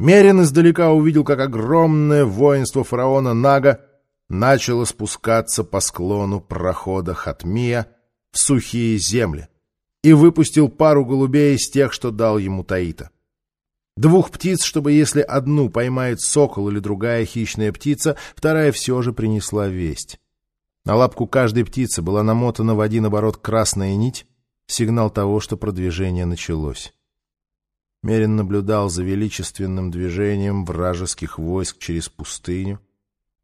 Мерин издалека увидел, как огромное воинство фараона Нага начало спускаться по склону прохода Хатмия в сухие земли и выпустил пару голубей из тех, что дал ему Таита. Двух птиц, чтобы если одну поймает сокол или другая хищная птица, вторая все же принесла весть. На лапку каждой птицы была намотана в один оборот красная нить, сигнал того, что продвижение началось. Мерин наблюдал за величественным движением вражеских войск через пустыню,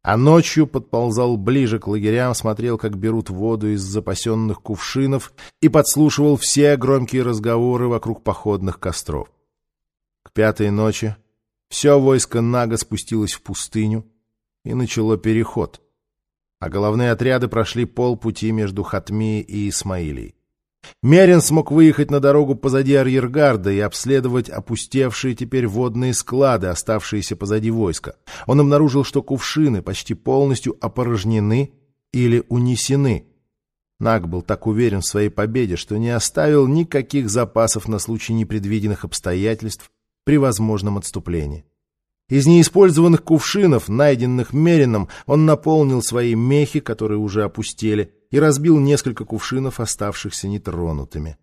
а ночью подползал ближе к лагерям, смотрел, как берут воду из запасенных кувшинов и подслушивал все громкие разговоры вокруг походных костров. К пятой ночи все войско Нага спустилось в пустыню и начало переход, а головные отряды прошли полпути между Хатми и Исмаилией. Мерин смог выехать на дорогу позади арьергарда и обследовать опустевшие теперь водные склады, оставшиеся позади войска. Он обнаружил, что кувшины почти полностью опорожнены или унесены. Наг был так уверен в своей победе, что не оставил никаких запасов на случай непредвиденных обстоятельств при возможном отступлении. Из неиспользованных кувшинов, найденных Мерином, он наполнил свои мехи, которые уже опустели, и разбил несколько кувшинов, оставшихся нетронутыми.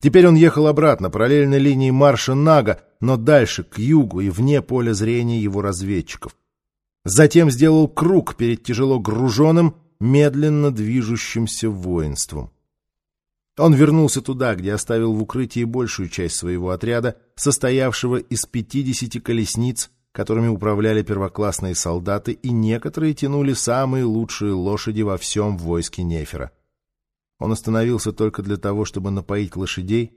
Теперь он ехал обратно, параллельно линии марша Нага, но дальше, к югу и вне поля зрения его разведчиков. Затем сделал круг перед тяжело груженным, медленно движущимся воинством. Он вернулся туда, где оставил в укрытии большую часть своего отряда, состоявшего из пятидесяти колесниц, которыми управляли первоклассные солдаты, и некоторые тянули самые лучшие лошади во всем войске Нефера. Он остановился только для того, чтобы напоить лошадей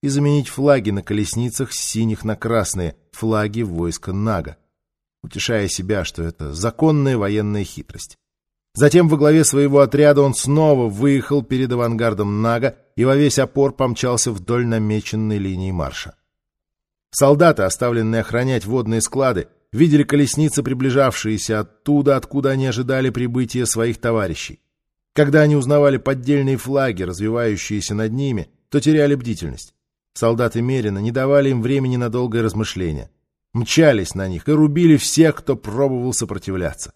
и заменить флаги на колесницах с синих на красные, флаги войска Нага, утешая себя, что это законная военная хитрость. Затем во главе своего отряда он снова выехал перед авангардом Нага и во весь опор помчался вдоль намеченной линии марша. Солдаты, оставленные охранять водные склады, видели колесницы, приближавшиеся оттуда, откуда они ожидали прибытия своих товарищей. Когда они узнавали поддельные флаги, развивающиеся над ними, то теряли бдительность. Солдаты Мерина не давали им времени на долгое размышление. Мчались на них и рубили всех, кто пробовал сопротивляться.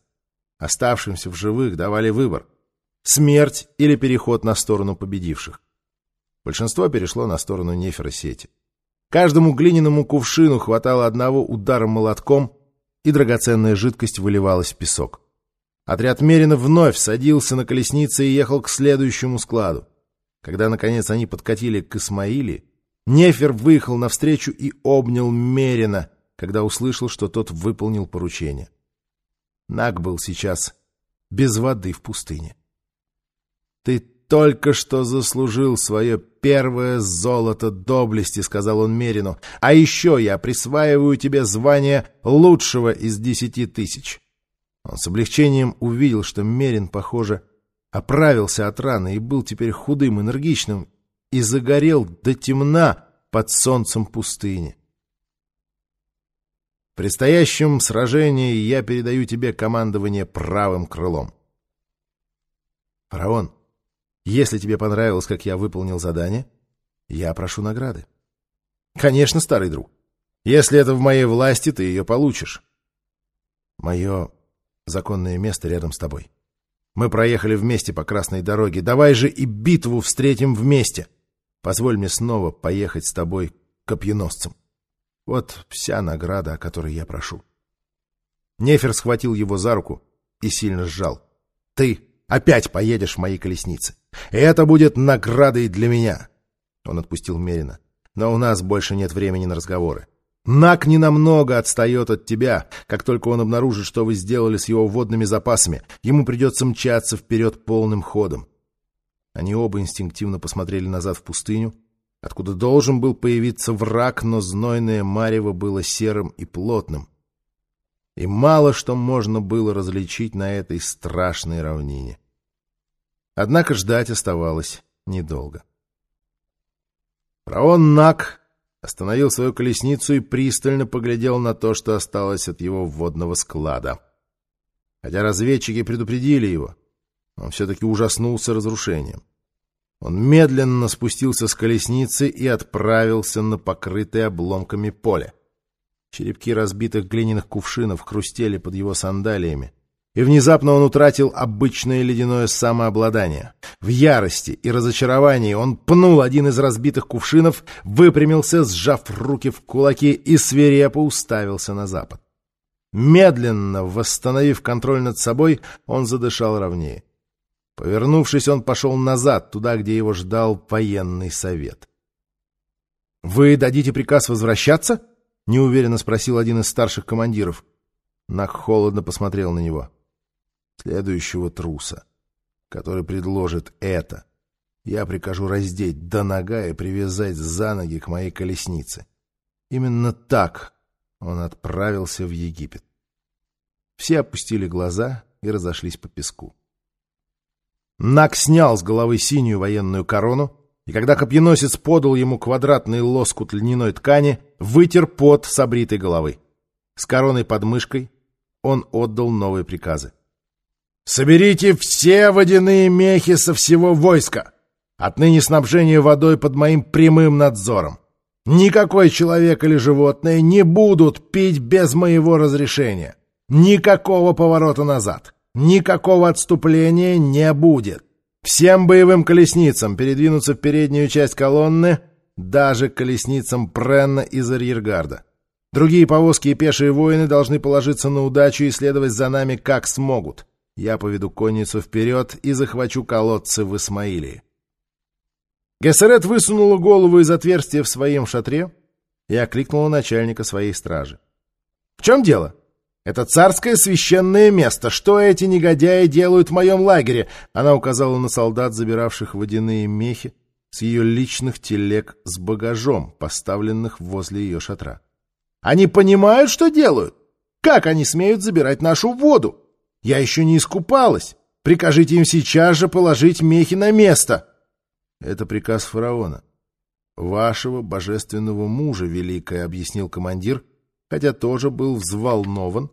Оставшимся в живых давали выбор — смерть или переход на сторону победивших. Большинство перешло на сторону неферосети. Каждому глиняному кувшину хватало одного удара молотком, и драгоценная жидкость выливалась в песок. Отряд Мерина вновь садился на колеснице и ехал к следующему складу. Когда, наконец, они подкатили к Исмаиле, Нефер выехал навстречу и обнял Мерина, когда услышал, что тот выполнил поручение. Наг был сейчас без воды в пустыне. — Ты только что заслужил свое первое золото доблести», — сказал он Мерину. «А еще я присваиваю тебе звание лучшего из десяти тысяч». Он с облегчением увидел, что Мерин, похоже, оправился от раны и был теперь худым, энергичным и загорел до темна под солнцем пустыни. В предстоящем сражении я передаю тебе командование правым крылом. Фараон, если тебе понравилось, как я выполнил задание, я прошу награды. Конечно, старый друг. Если это в моей власти, ты ее получишь. Мое законное место рядом с тобой. Мы проехали вместе по красной дороге. Давай же и битву встретим вместе. Позволь мне снова поехать с тобой копьеносцем. Вот вся награда, о которой я прошу. Нефер схватил его за руку и сильно сжал. Ты опять поедешь в моей колеснице. Это будет наградой для меня. Он отпустил Мерина. Но у нас больше нет времени на разговоры. Нак ненамного отстает от тебя. Как только он обнаружит, что вы сделали с его водными запасами, ему придется мчаться вперед полным ходом. Они оба инстинктивно посмотрели назад в пустыню, откуда должен был появиться враг, но знойное марево было серым и плотным. И мало что можно было различить на этой страшной равнине. Однако ждать оставалось недолго. Фараон Нак остановил свою колесницу и пристально поглядел на то, что осталось от его водного склада. Хотя разведчики предупредили его, он все-таки ужаснулся разрушением. Он медленно спустился с колесницы и отправился на покрытое обломками поле. Черепки разбитых глиняных кувшинов хрустели под его сандалиями. И внезапно он утратил обычное ледяное самообладание. В ярости и разочаровании он пнул один из разбитых кувшинов, выпрямился, сжав руки в кулаки и свирепо уставился на запад. Медленно, восстановив контроль над собой, он задышал ровнее. Повернувшись, он пошел назад, туда, где его ждал военный совет. — Вы дадите приказ возвращаться? — неуверенно спросил один из старших командиров. Нак холодно посмотрел на него. — Следующего труса, который предложит это, я прикажу раздеть до нога и привязать за ноги к моей колеснице. Именно так он отправился в Египет. Все опустили глаза и разошлись по песку. Нак снял с головы синюю военную корону, и когда копьеносец подал ему квадратный лоскут льняной ткани, вытер пот с обритой головы. С короной под мышкой он отдал новые приказы. «Соберите все водяные мехи со всего войска! Отныне снабжение водой под моим прямым надзором. Никакой человек или животное не будут пить без моего разрешения. Никакого поворота назад. Никакого отступления не будет. Всем боевым колесницам передвинуться в переднюю часть колонны, даже колесницам Пренна из арьергарда. Другие повозки и пешие воины должны положиться на удачу и следовать за нами как смогут. Я поведу конницу вперед и захвачу колодцы в Исмаилии. Гессерет высунула голову из отверстия в своем шатре и окликнула начальника своей стражи. — В чем дело? — это царское священное место. Что эти негодяи делают в моем лагере? Она указала на солдат, забиравших водяные мехи с ее личных телег с багажом, поставленных возле ее шатра. Они понимают, что делают? Как они смеют забирать нашу воду? Я еще не искупалась. Прикажите им сейчас же положить мехи на место. Это приказ фараона. Вашего божественного мужа, великое, объяснил командир, хотя тоже был взволнован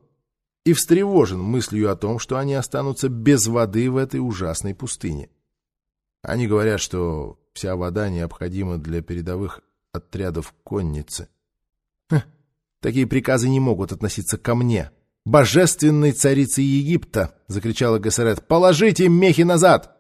и встревожен мыслью о том, что они останутся без воды в этой ужасной пустыне. Они говорят, что вся вода необходима для передовых отрядов конницы. Хм, такие приказы не могут относиться ко мне. «Божественной царице Египта!» — закричала Гессерет. «Положите мехи назад!»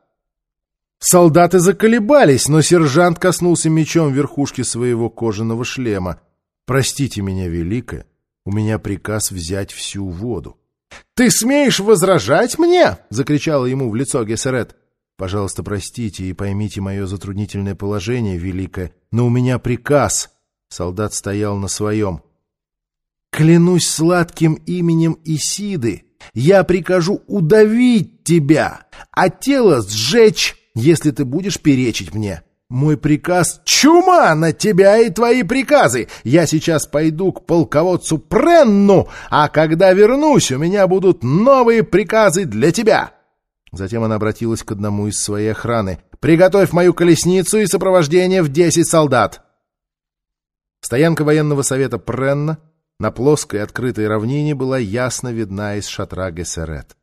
Солдаты заколебались, но сержант коснулся мечом верхушки своего кожаного шлема. «Простите меня, Великая, у меня приказ взять всю воду. — Ты смеешь возражать мне? — закричала ему в лицо Гессерет. — Пожалуйста, простите и поймите мое затруднительное положение, Великое, но у меня приказ. Солдат стоял на своем. — Клянусь сладким именем Исиды, я прикажу удавить тебя, а тело сжечь, если ты будешь перечить мне. — мой приказ — чума на тебя и твои приказы! Я сейчас пойду к полководцу Пренну, а когда вернусь, у меня будут новые приказы для тебя!» Затем она обратилась к одному из своей охраны. «Приготовь мою колесницу и сопровождение в десять солдат!» Стоянка военного совета Пренна на плоской открытой равнине была ясно видна из шатра Гессерет.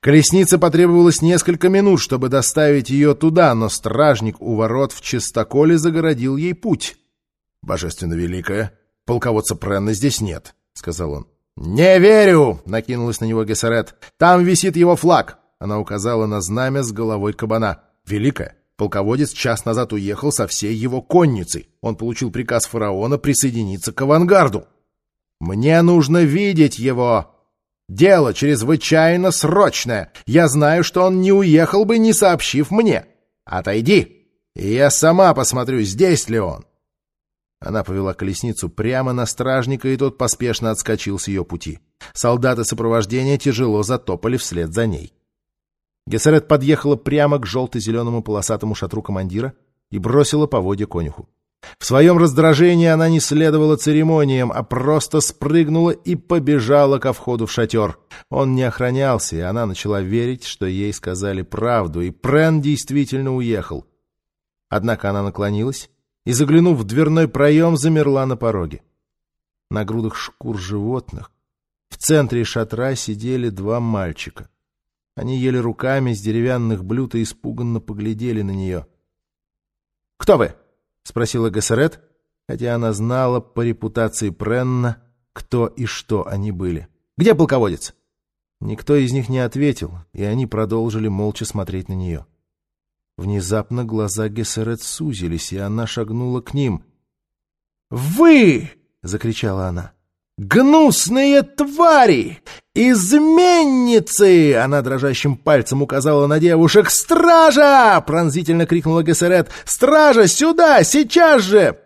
Колеснице потребовалось несколько минут, чтобы доставить ее туда, но стражник у ворот в чистоколе загородил ей путь. — Божественно великая, полководца Пренна здесь нет, — сказал он. — Не верю! — накинулась на него Гессерет. — Там висит его флаг! Она указала на знамя с головой кабана. — Великая, полководец час назад уехал со всей его конницей. Он получил приказ фараона присоединиться к авангарду. — Мне нужно видеть его! Дело чрезвычайно срочное. Я знаю, что он не уехал бы, не сообщив мне. Отойди, и я сама посмотрю, здесь ли он. Она повела колесницу прямо на стражника, и тот поспешно отскочил с ее пути. Солдаты сопровождения тяжело затопали вслед за ней. Гессерет подъехала прямо к желто-зеленому полосатому шатру командира и бросила поводья конюху. В своем раздражении она не следовала церемониям, а просто спрыгнула и побежала ко входу в шатер. Он не охранялся, и она начала верить, что ей сказали правду, и Прен действительно уехал. Однако она наклонилась и, заглянув в дверной проем, замерла на пороге. На грудах шкур животных в центре шатра сидели два мальчика. Они ели руками с деревянных блюд и испуганно поглядели на нее. «Кто вы?» — спросила Гессерет, хотя она знала по репутации Пренна, кто и что они были. «Где полководец?» Никто из них не ответил, и они продолжили молча смотреть на нее. Внезапно глаза Гессерет сузились, и она шагнула к ним. «Вы!» — закричала она. «Гнусные твари! Изменницы!» Она дрожащим пальцем указала на девушек. «Стража!» — пронзительно крикнула Гессерет. «Стража, сюда! Сейчас же!»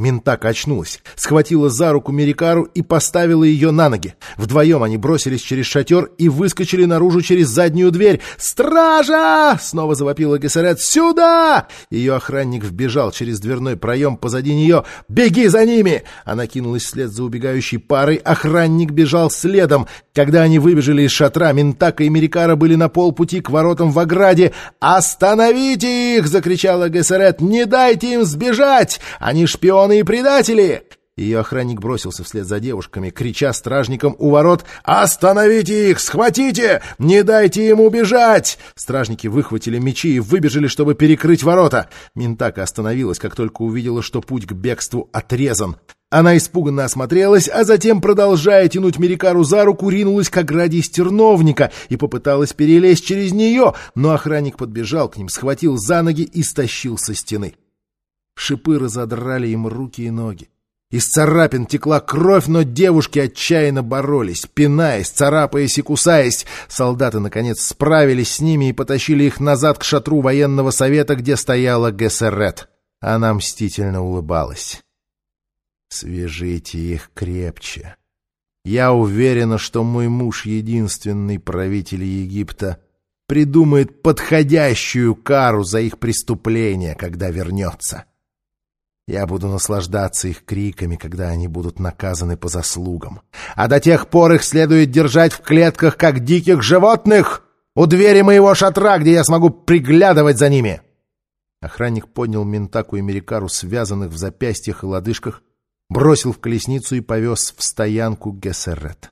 Ментака очнулась, схватила за руку Мерикару и поставила ее на ноги. Вдвоем они бросились через шатер и выскочили наружу через заднюю дверь. «Стража!» — снова завопила Гессерет. «Сюда!» Ее охранник вбежал через дверной проем позади нее. «Беги за ними!» Она кинулась вслед за убегающей парой. Охранник бежал следом. Когда они выбежали из шатра, Ментака и Мерикара были на полпути к воротам в ограде. «Остановите их!» — закричала Гессерет. «Не дайте им сбежать! Они шпионы!» И предатели!» Ее охранник бросился вслед за девушками, крича стражникам у ворот «Остановите их! Схватите! Не дайте им убежать!» Стражники выхватили мечи и выбежали, чтобы перекрыть ворота. Ментака остановилась, как только увидела, что путь к бегству отрезан. Она испуганно осмотрелась, а затем, продолжая тянуть Мерикару за руку, ринулась к ограде из терновника и попыталась перелезть через нее, но охранник подбежал к ним, схватил за ноги и стащил со стены. Шипы разодрали им руки и ноги. Из царапин текла кровь, но девушки отчаянно боролись, пинаясь, царапаясь и кусаясь. Солдаты, наконец, справились с ними и потащили их назад к шатру военного совета, где стояла Гессерет. Она мстительно улыбалась. «Свяжите их крепче. Я уверена, что мой муж, единственный правитель Египта, придумает подходящую кару за их преступления, когда вернется». Я буду наслаждаться их криками, когда они будут наказаны по заслугам. А до тех пор их следует держать в клетках, как диких животных, у двери моего шатра, где я смогу приглядывать за ними. Охранник поднял Ментаку и Мерикару, связанных в запястьях и лодыжках, бросил в колесницу и повез в стоянку Гессерет.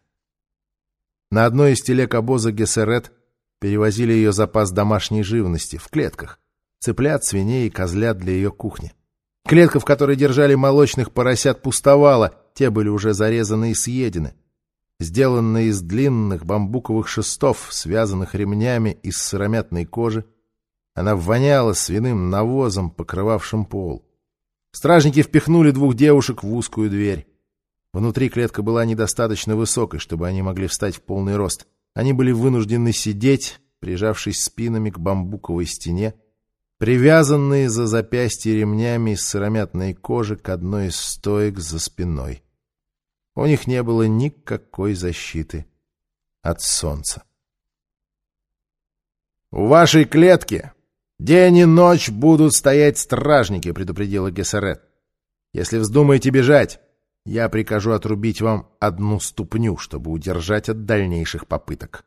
На одной из телег обоза Гессерет перевозили ее запас домашней живности в клетках, цыплят, свиней и козлят для ее кухни. Клетка, в которой держали молочных поросят, пустовала, те были уже зарезаны и съедены. Сделанная из длинных бамбуковых шестов, связанных ремнями из сыромятной кожи, она воняла свиным навозом, покрывавшим пол. Стражники впихнули двух девушек в узкую дверь. Внутри клетка была недостаточно высокой, чтобы они могли встать в полный рост. Они были вынуждены сидеть, прижавшись спинами к бамбуковой стене, привязанные за запястье ремнями из сыромятной кожи к одной из стоек за спиной. У них не было никакой защиты от солнца. «У вашей клетки день и ночь будут стоять стражники», — предупредила Гессерет. «Если вздумаете бежать, я прикажу отрубить вам одну ступню, чтобы удержать от дальнейших попыток».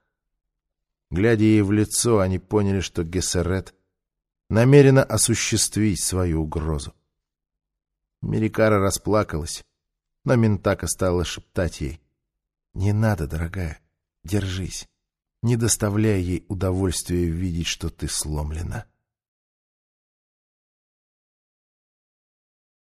Глядя ей в лицо, они поняли, что Гессерет — намерена осуществить свою угрозу. Мерикара расплакалась, но Ментака стала шептать ей. — Не надо, дорогая, держись. Не доставляй ей удовольствия видеть, что ты сломлена.